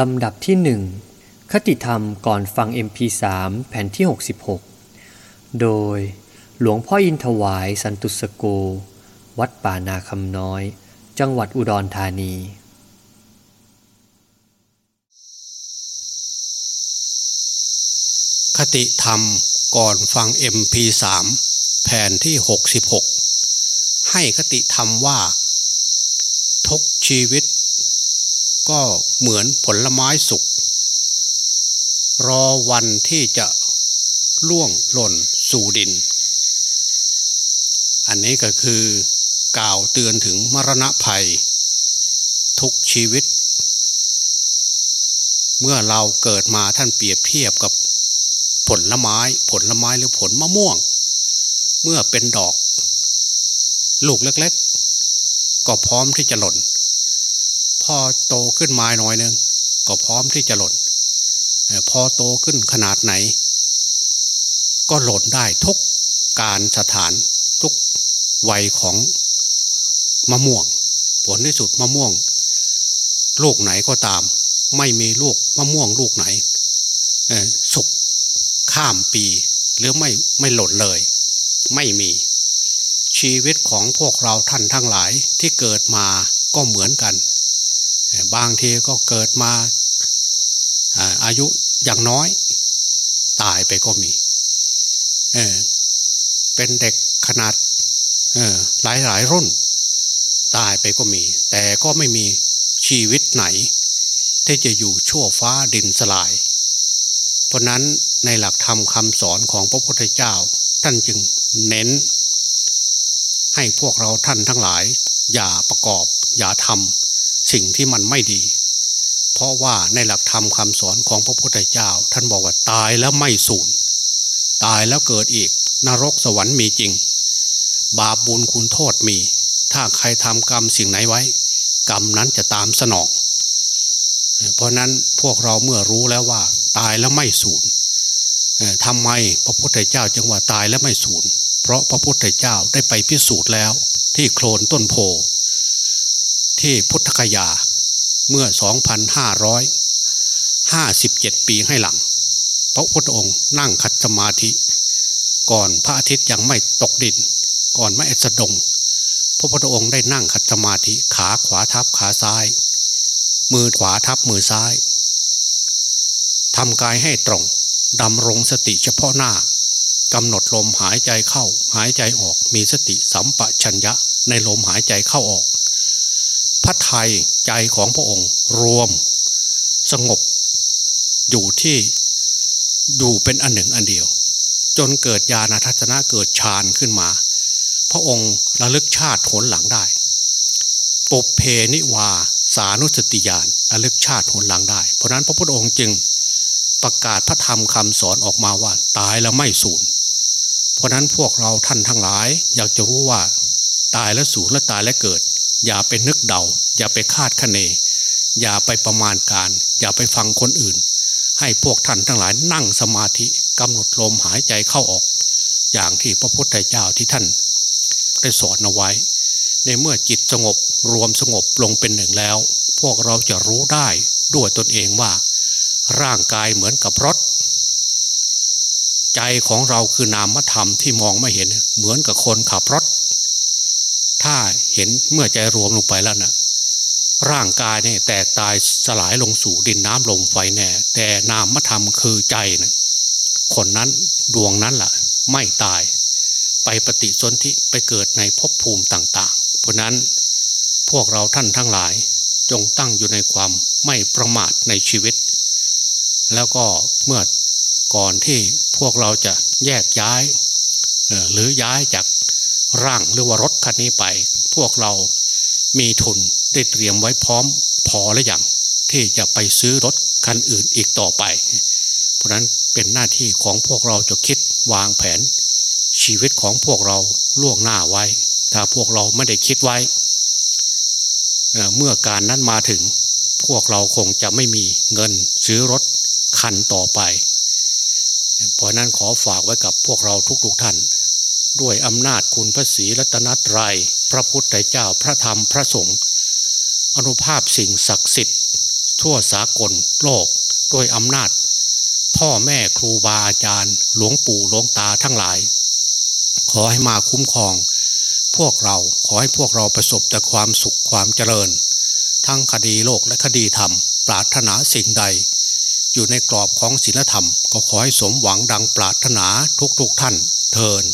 ลำดับที่หนึ่งคติธรรมก่อนฟัง MP3 แผ่นที่ 66 โดยหลวงพ่ออินถวายสันตุสโก วัดป่านาคำน้อย จังหวัดอุดรธานี คติธรรมก่อนฟัง MP3 แผ่นที่ 66 ให้คติธรรมว่า ทุกชีวิต ก็เหมือนผลไม้สุก รอวันที่จะล่วงหล่นสู่ดิน อันนี้ก็คือกล่าวเตือนถึงมรณะภัย ทุกชีวิต เมื่อเราเกิดมาท่านเปรียบเทียบกับผลไม้ผลไม้หรือผลมะม่วง เมื่อเป็นดอก ลูกเล็ก ๆ ก็พร้อมที่จะหล่น พอโตขึ้นมาหน่อยหนึ่งก็พร้อมที่จะหล่น พอโตขึ้นขนาดไหน ก็หล่นได้ทุกการสถานทุกวัยของมะม่วง ผลที่สุดมะม่วง ลูกไหนก็ตาม ไม่มีลูกมะม่วงลูกไหนสุกข้ามปี หรือไม่ไม่หล่นเลย ไม่มีชีวิตของพวกเราท่านทั้งหลายที่เกิดมาก็เหมือนกัน บางทีก็เกิดมาอายุอย่างน้อย ตายไปก็มีเเป็นเด็กขนาดหลายหลายรุ่น ตายไปก็มี แต่ก็ไม่มีชีวิตไหน ที่จะอยู่ชั่วฟ้าดินสลาย เพราะนั้นในหลักธรรมคำสอนของพระพุทธเจ้า ท่านจึงเน้น ให้พวกเราท่านทั้งหลาย อย่าประกอบ อย่าทำ สิ่งที่มันไม่ดี เพราะว่าในหลักธรรมคำสอนของพระพุทธเจ้า ท่านบอกว่าตายแล้วไม่สูญตายแล้วเกิดอีก นรกสวรรค์มีจริง บาปบุญคุณโทษมี ถ้าใครทำกรรมสิ่งไหนไว้ กรรมนั้นจะตามสนอง เพราะนั้นพวกเราเมื่อรู้แล้วว่า ตายแล้วไม่สูญทำไมพระพุทธเจ้าจึงว่าตายแล้วไม่สูญเพราะพระพุทธเจ้าได้ไปพิสูจน์แล้ว ที่โคลนต้นโพ ที่พุทธคยาเมื่อ 2,557 ปีให้หลัง พระพุทธองค์นั่งขัดสมาธิ ก่อนพระอาทิตย์ยังไม่ตกดิน ก่อนไม่เอสดง พระพุทธองค์ได้นั่งขัดสมาธิขาขวาทับขาซ้าย มือขวาทับมือซ้ายทำกายให้ตรงดำรงสติเฉพาะหน้ากำหนดลมหายใจเข้า หายใจออกมีสติสัมปชัญญะในลมหายใจเข้าออก พระไทยใจของพระองค์รวมสงบอยู่ที่อยู่เป็นอันหนึ่งอันเดียว จนเกิดญาณทัศนะเกิดฌานขึ้นมา พระองค์ระลึกชาติผลหลังได้ปุเพนิวาสานุสติญาณระลึกชาติผลหลังได้ เพราะนั้นพระพุทธองค์จึงประกาศพระธรรมคำสอนออกมาว่าตายแล้วไม่สูญเพราะนั้นพวกเราท่านทั้งหลาย อยากจะรู้ว่า ตายแล้วสูญและตายแล้วเกิด อย่าไปนึกเดา อย่าไปคาดคะเน อย่าไปประมาณการ อย่าไปฟังคนอื่น ให้พวกท่านทั้งหลายนั่งสมาธิกำหนดลมหายใจเข้าออก อย่างที่พระพุทธเจ้าที่ท่าน ได้สอนเอาไว้ ในเมื่อจิตสงบรวมสงบลงเป็นหนึ่งแล้ว พวกเราจะรู้ได้ด้วยตนเองว่า ร่างกายเหมือนกับรถ ใจของเราคือนามธรรมที่มองไม่เห็น เหมือนกับคนขับรถ ถ้าเห็นเมื่อใจรวมลงไปแล้วนะ่ะ ร่างกายเนี่ยแตกตายสลายลงสู่ดินน้ำลมไฟแน่แต่นามธรรมคือใจนะคนนั้นดวงนั้นละ่ะ ไม่ตาย ไปปฏิสนธิไปเกิดในภพภูมิต่าง ๆ เพราะนั้นพวกเราท่านทั้งหลาย จงตั้งอยู่ในความไม่ประมาทในชีวิต แล้วก็เมื่อก่อนที่พวกเราจะแยกย้ายหรือย้ายจาก ร่างหรือว่ารถคันนี้ไป พวกเรามีทุนได้เตรียมไว้พร้อมพอแล้วอย่างที่จะไปซื้อรถคันอื่นอีกต่อไป เพราะนั้นเป็นหน้าที่ของพวกเราจะคิดวางแผน ชีวิตของพวกเราล่วงหน้าไว้ ถ้าพวกเราไม่ได้คิดไว้ เมื่อการนั้นมาถึง พวกเราคงจะไม่มีเงินซื้อรถคันต่อไป เพราะนั้นขอฝากไว้กับพวกเราทุกๆทท่าน ด้วยอำนาจคุณพระศรีรัตนตรยัย พระพุทธเจ้าพระธรรมพระสงฆ์อนุภาพสิ่งศักดิ์สิทธิ์ ทั่วสากลโลกด้วยอำนาจ พ่อแม่ครูบาอาจารย์ หลวงปู่หลวงตาทั้งหลาย ขอให้มาคุ้มครอง พวกเราขอให้พวกเราประสบแต่ความสุขความเจริญ ทั้งคดีโลกและคดีธรรม ปรารถนาสิ่งใด อยู่ในกรอบของศีลธรรม ก็ขอให้สมหวังดังปรารถนาทุกๆทท่านเทิน